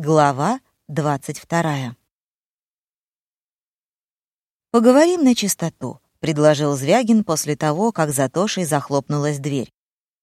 Глава 22. «Поговорим на чистоту», — предложил Звягин после того, как за Тошей захлопнулась дверь.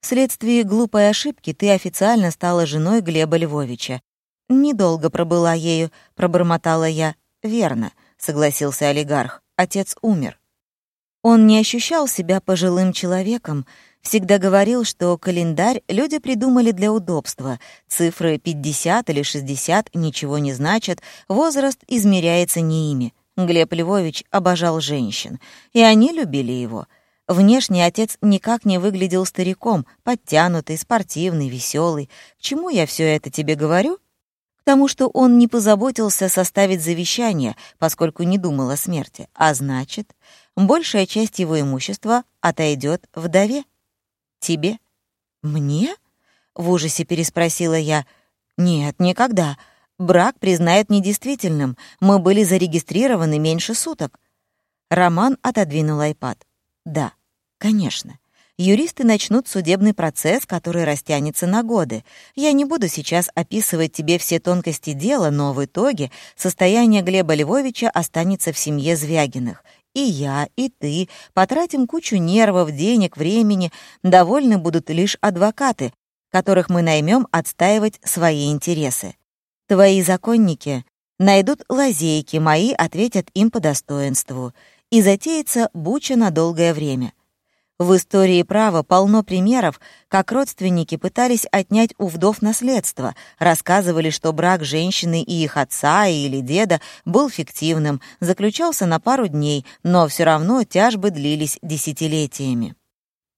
«Вследствие глупой ошибки ты официально стала женой Глеба Львовича. Недолго пробыла ею», — пробормотала я. «Верно», — согласился олигарх. «Отец умер». Он не ощущал себя пожилым человеком, всегда говорил, что календарь люди придумали для удобства. Цифры 50 или 60 ничего не значат, возраст измеряется не ими. Глеб Львович обожал женщин, и они любили его. Внешне отец никак не выглядел стариком, подтянутый, спортивный, веселый. К чему я все это тебе говорю? К тому, что он не позаботился составить завещание, поскольку не думал о смерти, а значит, большая часть его имущества отойдет вдове. Тебе? Мне? В ужасе переспросила я. Нет, никогда. Брак признают недействительным. Мы были зарегистрированы меньше суток. Роман отодвинул айпад. Да, конечно. Юристы начнут судебный процесс, который растянется на годы. Я не буду сейчас описывать тебе все тонкости дела, но в итоге состояние Глеба Львовича останется в семье Звягиных. И я, и ты потратим кучу нервов, денег, времени. Довольны будут лишь адвокаты, которых мы наймем отстаивать свои интересы. Твои законники найдут лазейки, мои ответят им по достоинству. И затеется буча на долгое время. В истории права полно примеров, как родственники пытались отнять у вдов наследство, рассказывали, что брак женщины и их отца или деда был фиктивным, заключался на пару дней, но все равно тяжбы длились десятилетиями.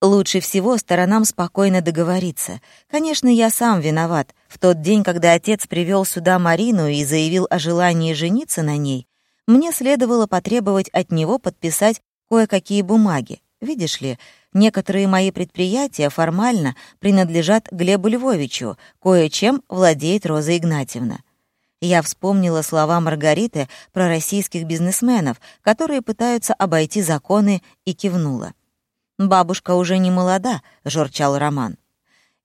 Лучше всего сторонам спокойно договориться. Конечно, я сам виноват. В тот день, когда отец привел сюда Марину и заявил о желании жениться на ней, мне следовало потребовать от него подписать кое-какие бумаги. Видишь ли, некоторые мои предприятия формально принадлежат Глебу Львовичу, кое-чем владеет Роза Игнатьевна. Я вспомнила слова Маргариты про российских бизнесменов, которые пытаются обойти законы, и кивнула. «Бабушка уже не молода», — журчал Роман.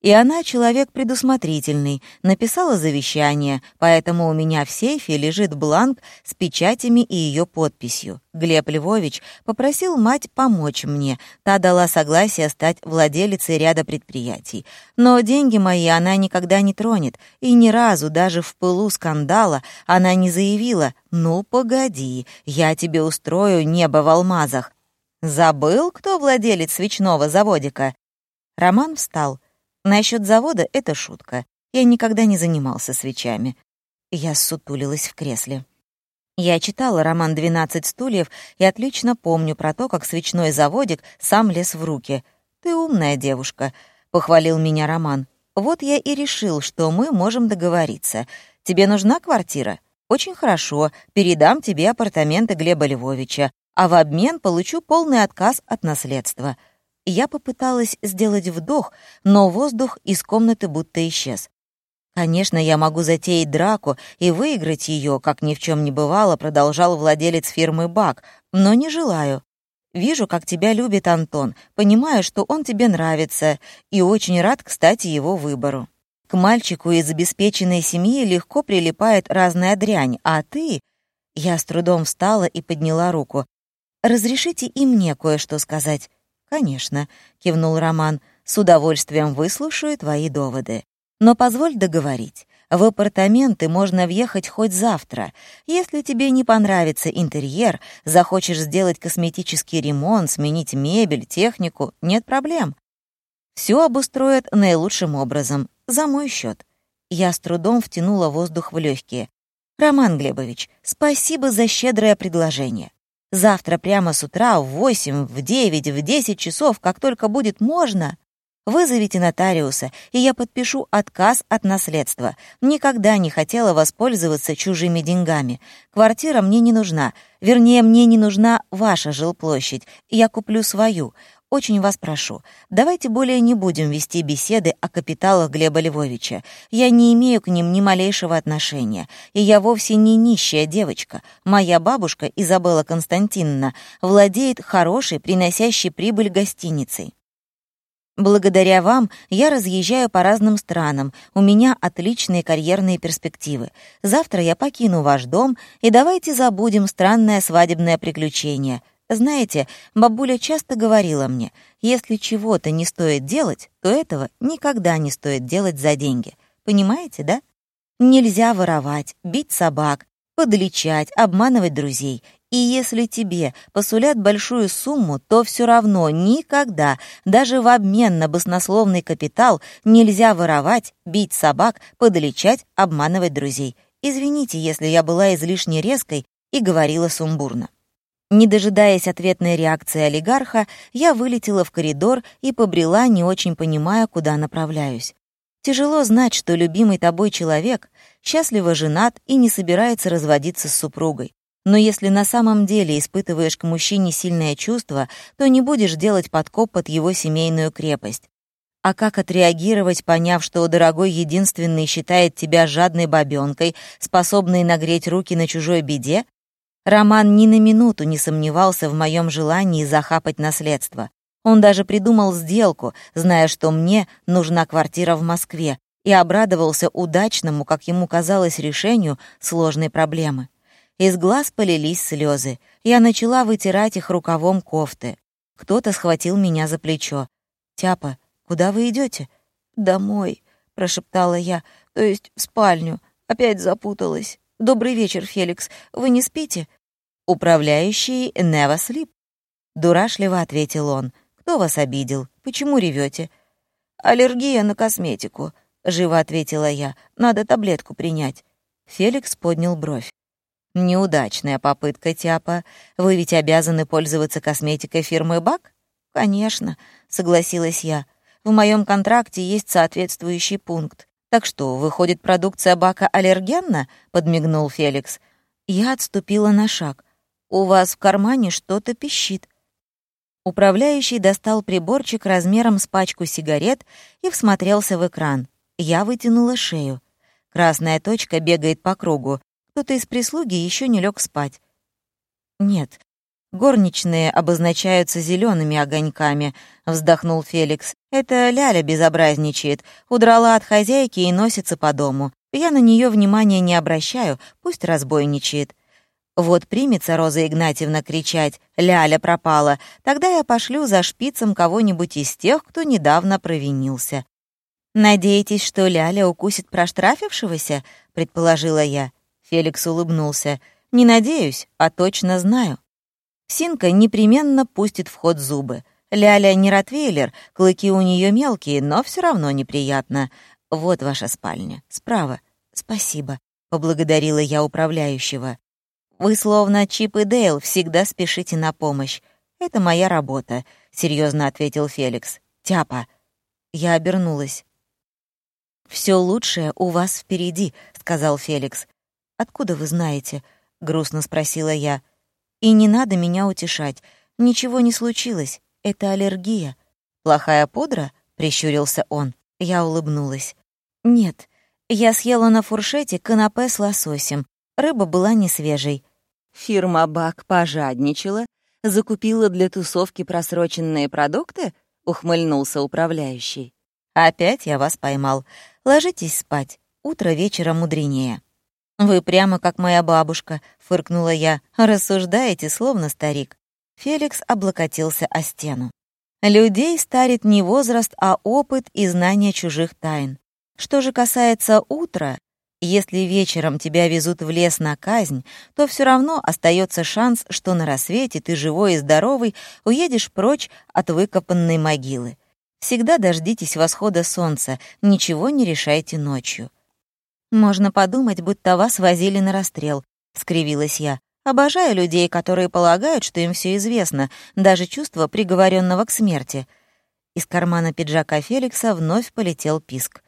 «И она человек предусмотрительный, написала завещание, поэтому у меня в сейфе лежит бланк с печатями и ее подписью. Глеб Львович попросил мать помочь мне, та дала согласие стать владелицей ряда предприятий. Но деньги мои она никогда не тронет, и ни разу, даже в пылу скандала, она не заявила «Ну, погоди, я тебе устрою небо в алмазах». Забыл, кто владелец свечного заводика? Роман встал. Насчет завода — это шутка. Я никогда не занимался свечами. Я сутулилась в кресле. Я читала роман «12 стульев» и отлично помню про то, как свечной заводик сам лез в руки. «Ты умная девушка», — похвалил меня Роман. «Вот я и решил, что мы можем договориться. Тебе нужна квартира? Очень хорошо. Передам тебе апартаменты Глеба Львовича а в обмен получу полный отказ от наследства. Я попыталась сделать вдох, но воздух из комнаты будто исчез. Конечно, я могу затеять драку и выиграть ее, как ни в чем не бывало, продолжал владелец фирмы Бак, но не желаю. Вижу, как тебя любит Антон, понимаю, что он тебе нравится, и очень рад, кстати, его выбору. К мальчику из обеспеченной семьи легко прилипает разная дрянь, а ты... Я с трудом встала и подняла руку. «Разрешите и мне кое-что сказать?» «Конечно», — кивнул Роман, — «с удовольствием выслушаю твои доводы. Но позволь договорить. В апартаменты можно въехать хоть завтра. Если тебе не понравится интерьер, захочешь сделать косметический ремонт, сменить мебель, технику, нет проблем. Все обустроят наилучшим образом, за мой счет. Я с трудом втянула воздух в легкие. «Роман Глебович, спасибо за щедрое предложение. Завтра прямо с утра в восемь, в девять, в десять часов, как только будет можно, вызовите нотариуса, и я подпишу отказ от наследства. Никогда не хотела воспользоваться чужими деньгами. Квартира мне не нужна. Вернее, мне не нужна ваша жилплощадь. Я куплю свою. Очень вас прошу, давайте более не будем вести беседы о капиталах Глеба Львовича. Я не имею к ним ни малейшего отношения, и я вовсе не нищая девочка. Моя бабушка, Изабелла Константиновна, владеет хорошей, приносящей прибыль гостиницей. Благодаря вам я разъезжаю по разным странам, у меня отличные карьерные перспективы. Завтра я покину ваш дом, и давайте забудем странное свадебное приключение. Знаете, бабуля часто говорила мне, если чего-то не стоит делать, то этого никогда не стоит делать за деньги. Понимаете, да? Нельзя воровать, бить собак, подлечать, обманывать друзей. И если тебе посулят большую сумму, то все равно никогда, даже в обмен на баснословный капитал, нельзя воровать, бить собак, подлечать, обманывать друзей. Извините, если я была излишне резкой и говорила сумбурно. Не дожидаясь ответной реакции олигарха, я вылетела в коридор и побрела, не очень понимая, куда направляюсь. Тяжело знать, что любимый тобой человек счастливо женат и не собирается разводиться с супругой. Но если на самом деле испытываешь к мужчине сильное чувство, то не будешь делать подкоп под его семейную крепость. А как отреагировать, поняв, что дорогой единственный считает тебя жадной бабёнкой, способной нагреть руки на чужой беде? Роман ни на минуту не сомневался в моем желании захапать наследство. Он даже придумал сделку, зная, что мне нужна квартира в Москве, и обрадовался удачному, как ему казалось, решению сложной проблемы. Из глаз полились слезы. Я начала вытирать их рукавом кофты. Кто-то схватил меня за плечо. «Тяпа, куда вы идете? «Домой», — прошептала я, — «то есть в спальню. Опять запуталась. Добрый вечер, Феликс. Вы не спите?» «Управляющий Нева Слип», — дурашливо ответил он. «Кто вас обидел? Почему ревете? «Аллергия на косметику», — живо ответила я. «Надо таблетку принять». Феликс поднял бровь. Неудачная попытка, Тяпа. Вы ведь обязаны пользоваться косметикой фирмы Бак? Конечно, согласилась я. В моем контракте есть соответствующий пункт. Так что, выходит, продукция Бака аллергенна? подмигнул Феликс. Я отступила на шаг. У вас в кармане что-то пищит. Управляющий достал приборчик размером с пачку сигарет и всмотрелся в экран. Я вытянула шею. Красная точка бегает по кругу. Кто-то из прислуги еще не лег спать. Нет, горничные обозначаются зелеными огоньками, вздохнул Феликс. Это Ляля безобразничает, удрала от хозяйки и носится по дому. Я на нее внимания не обращаю, пусть разбойничает. Вот примется Роза Игнатьевна кричать «Ляля пропала», тогда я пошлю за шпицем кого-нибудь из тех, кто недавно провинился. «Надеетесь, что Ляля укусит проштрафившегося?» — предположила я. Феликс улыбнулся. «Не надеюсь, а точно знаю. Синка непременно пустит в ход зубы. Ляля не ротвейлер, клыки у нее мелкие, но все равно неприятно. Вот ваша спальня, справа. Спасибо», — поблагодарила я управляющего. «Вы словно Чип и Дейл всегда спешите на помощь. Это моя работа», — серьезно ответил Феликс. «Тяпа». Я обернулась. «Все лучшее у вас впереди», — сказал Феликс. «Откуда вы знаете?» — грустно спросила я. «И не надо меня утешать. Ничего не случилось. Это аллергия». «Плохая пудра?» — прищурился он. Я улыбнулась. «Нет, я съела на фуршете канапе с лососем. Рыба была не свежей». «Фирма Бак пожадничала? Закупила для тусовки просроченные продукты?» — ухмыльнулся управляющий. «Опять я вас поймал. Ложитесь спать. Утро вечера мудренее». «Вы прямо как моя бабушка», — фыркнула я. «Рассуждаете, словно старик». Феликс облокотился о стену. «Людей старит не возраст, а опыт и знание чужих тайн. Что же касается утра, если вечером тебя везут в лес на казнь, то все равно остается шанс, что на рассвете ты живой и здоровый уедешь прочь от выкопанной могилы. Всегда дождитесь восхода солнца, ничего не решайте ночью. «Можно подумать, будто вас возили на расстрел», — скривилась я. «Обожаю людей, которые полагают, что им все известно, даже чувство приговоренного к смерти». Из кармана пиджака Феликса вновь полетел писк.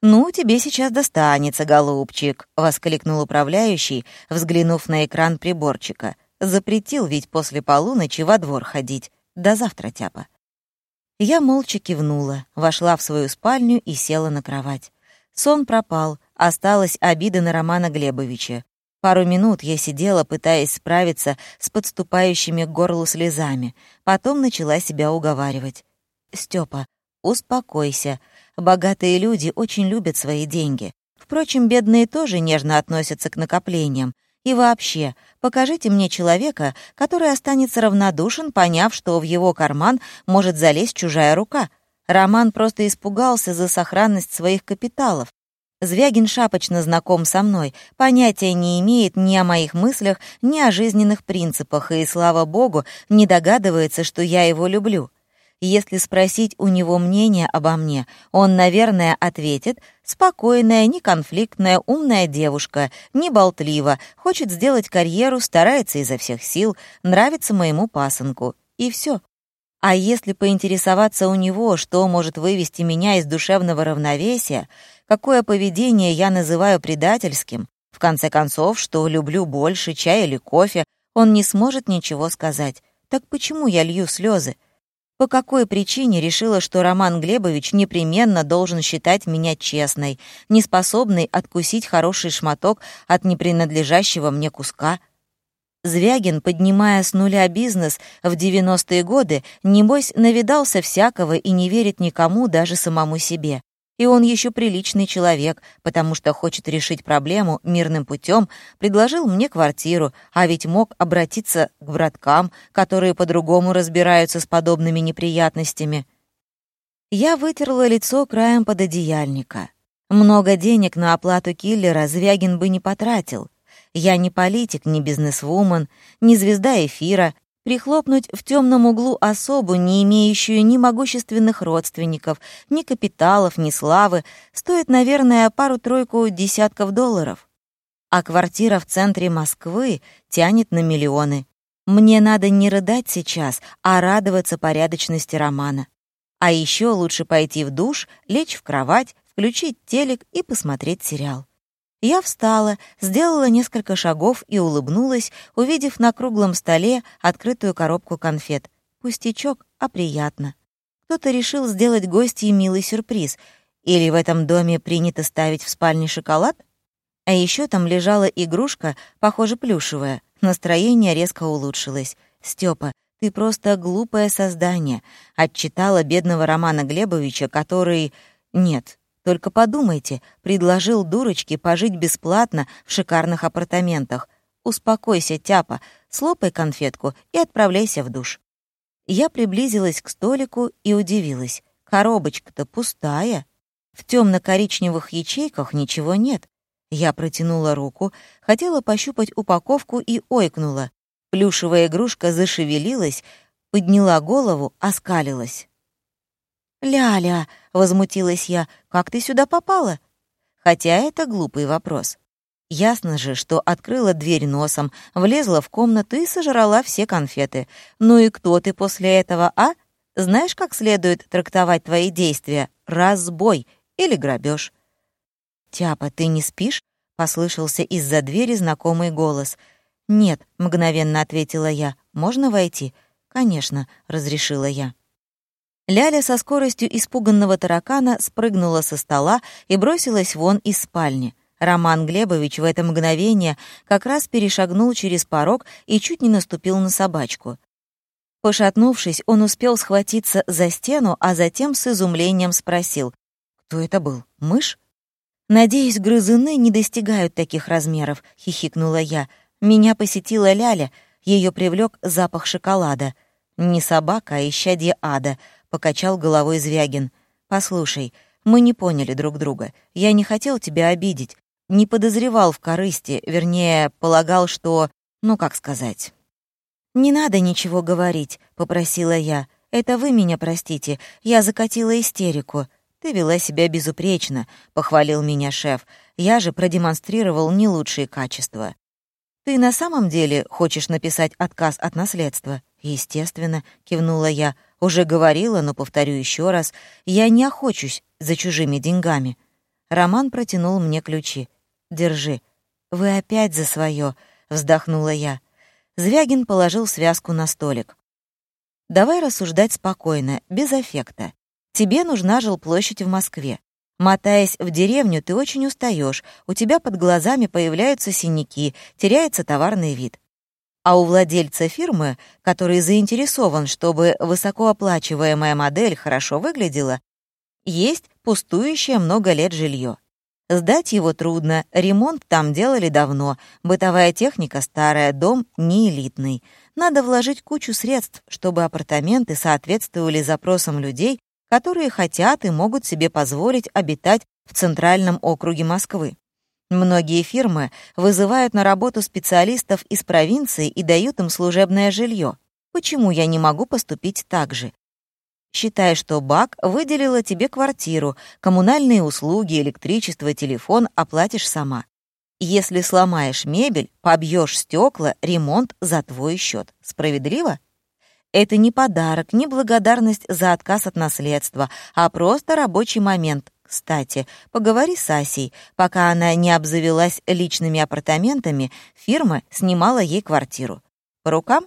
«Ну, тебе сейчас достанется, голубчик», — воскликнул управляющий, взглянув на экран приборчика. «Запретил ведь после полуночи во двор ходить. До завтра, тяпа». Я молча кивнула, вошла в свою спальню и села на кровать. Сон пропал, Осталась обида на Романа Глебовича. Пару минут я сидела, пытаясь справиться с подступающими к горлу слезами. Потом начала себя уговаривать. «Стёпа, Успокойся. Богатые люди очень любят свои деньги. Впрочем, бедные тоже нежно относятся к накоплениям. И вообще, покажите мне человека, который останется равнодушен, поняв, что в его карман может залезть чужая рука. Роман просто испугался за сохранность своих капиталов. Звягин шапочно знаком со мной, понятия не имеет ни о моих мыслях, ни о жизненных принципах, и, слава богу, не догадывается, что я его люблю. Если спросить у него мнение обо мне, он, наверное, ответит «спокойная, неконфликтная, умная девушка, не болтлива, хочет сделать карьеру, старается изо всех сил, нравится моему пасынку». И все. А если поинтересоваться у него, что может вывести меня из душевного равновесия, какое поведение я называю предательским, в конце концов, что люблю больше чая или кофе, он не сможет ничего сказать. Так почему я лью слезы? по какой причине решила, что Роман Глебович непременно должен считать меня честной, неспособной откусить хороший шматок от непринадлежащего мне куска. Звягин, поднимая с нуля бизнес в 90-е годы, небось, навидался всякого и не верит никому, даже самому себе. И он еще приличный человек, потому что хочет решить проблему мирным путем, предложил мне квартиру, а ведь мог обратиться к браткам, которые по-другому разбираются с подобными неприятностями. Я вытерла лицо краем пододеяльника. Много денег на оплату киллера Звягин бы не потратил. Я не политик, не бизнесвумен, не звезда эфира, Прихлопнуть в темном углу особу, не имеющую ни могущественных родственников, ни капиталов, ни славы, стоит, наверное, пару-тройку десятков долларов. А квартира в центре Москвы тянет на миллионы. Мне надо не рыдать сейчас, а радоваться порядочности романа. А еще лучше пойти в душ, лечь в кровать, включить телек и посмотреть сериал. Я встала, сделала несколько шагов и улыбнулась, увидев на круглом столе открытую коробку конфет. Пустячок, а приятно. Кто-то решил сделать гостье милый сюрприз. Или в этом доме принято ставить в спальне шоколад? А еще там лежала игрушка, похоже, плюшевая. Настроение резко улучшилось. «Стёпа, ты просто глупое создание», — отчитала бедного Романа Глебовича, который... Нет, только подумайте, предложил дурочке пожить бесплатно в шикарных апартаментах. Успокойся, тяпа, слопай конфетку и отправляйся в душ. Я приблизилась к столику и удивилась. Коробочка-то пустая. В темно-коричневых ячейках ничего нет. Я протянула руку, хотела пощупать упаковку и ойкнула. Плюшевая игрушка зашевелилась, подняла голову, оскалилась. «Ляля!» — возмутилась я. «Как ты сюда попала?» Хотя это глупый вопрос. Ясно же, что открыла дверь носом, влезла в комнату и сожрала все конфеты. Ну и кто ты после этого, а? Знаешь, как следует трактовать твои действия? Разбой или грабеж. «Тяпа, ты не спишь?» — послышался из-за двери знакомый голос. «Нет», — мгновенно ответила я. «Можно войти?» «Конечно», — разрешила я. Ляля со скоростью испуганного таракана спрыгнула со стола и бросилась вон из спальни. Роман Глебович в это мгновение как раз перешагнул через порог и чуть не наступил на собачку. Пошатнувшись, он успел схватиться за стену, а затем с изумлением спросил, «Кто это был? Мышь?» «Надеюсь, грызуны не достигают таких размеров», — хихикнула я. «Меня посетила Ляля, ее привлек запах шоколада. Не собака, а исчадье ада», покачал головой Звягин. Послушай, мы не поняли друг друга. Я не хотел тебя обидеть, не подозревал в корысти, вернее, полагал, что, ну как сказать. Не надо ничего говорить, попросила я. Это вы меня простите, я закатила истерику. Ты вела себя безупречно, похвалил меня шеф. Я же продемонстрировал не лучшие качества. Ты на самом деле хочешь написать отказ от наследства? Естественно, кивнула я. Уже говорила, но повторю еще раз, я не охочусь за чужими деньгами. Роман протянул мне ключи. Держи. Вы опять за свое, вздохнула я. Звягин положил связку на столик. Давай рассуждать спокойно, без аффекта. Тебе нужна жилплощадь в Москве. Мотаясь в деревню, ты очень устаешь, у тебя под глазами появляются синяки, теряется товарный вид. А у владельца фирмы, который заинтересован, чтобы высокооплачиваемая модель хорошо выглядела, Есть пустующее много лет жилье. Сдать его трудно, ремонт там делали давно, бытовая техника старая, дом не элитный. Надо вложить кучу средств, чтобы апартаменты соответствовали запросам людей, которые хотят и могут себе позволить обитать в центральном округе Москвы. Многие фирмы вызывают на работу специалистов из провинции и дают им служебное жилье. Почему я не могу поступить так же? Считай, что БАК выделила тебе квартиру, коммунальные услуги, электричество, телефон оплатишь сама. Если сломаешь мебель, побьешь стекла, ремонт за твой счет. Справедливо? Это не подарок, не благодарность за отказ от наследства, а просто рабочий момент. Кстати, поговори с Асей. Пока она не обзавелась личными апартаментами, фирма снимала ей квартиру. По рукам?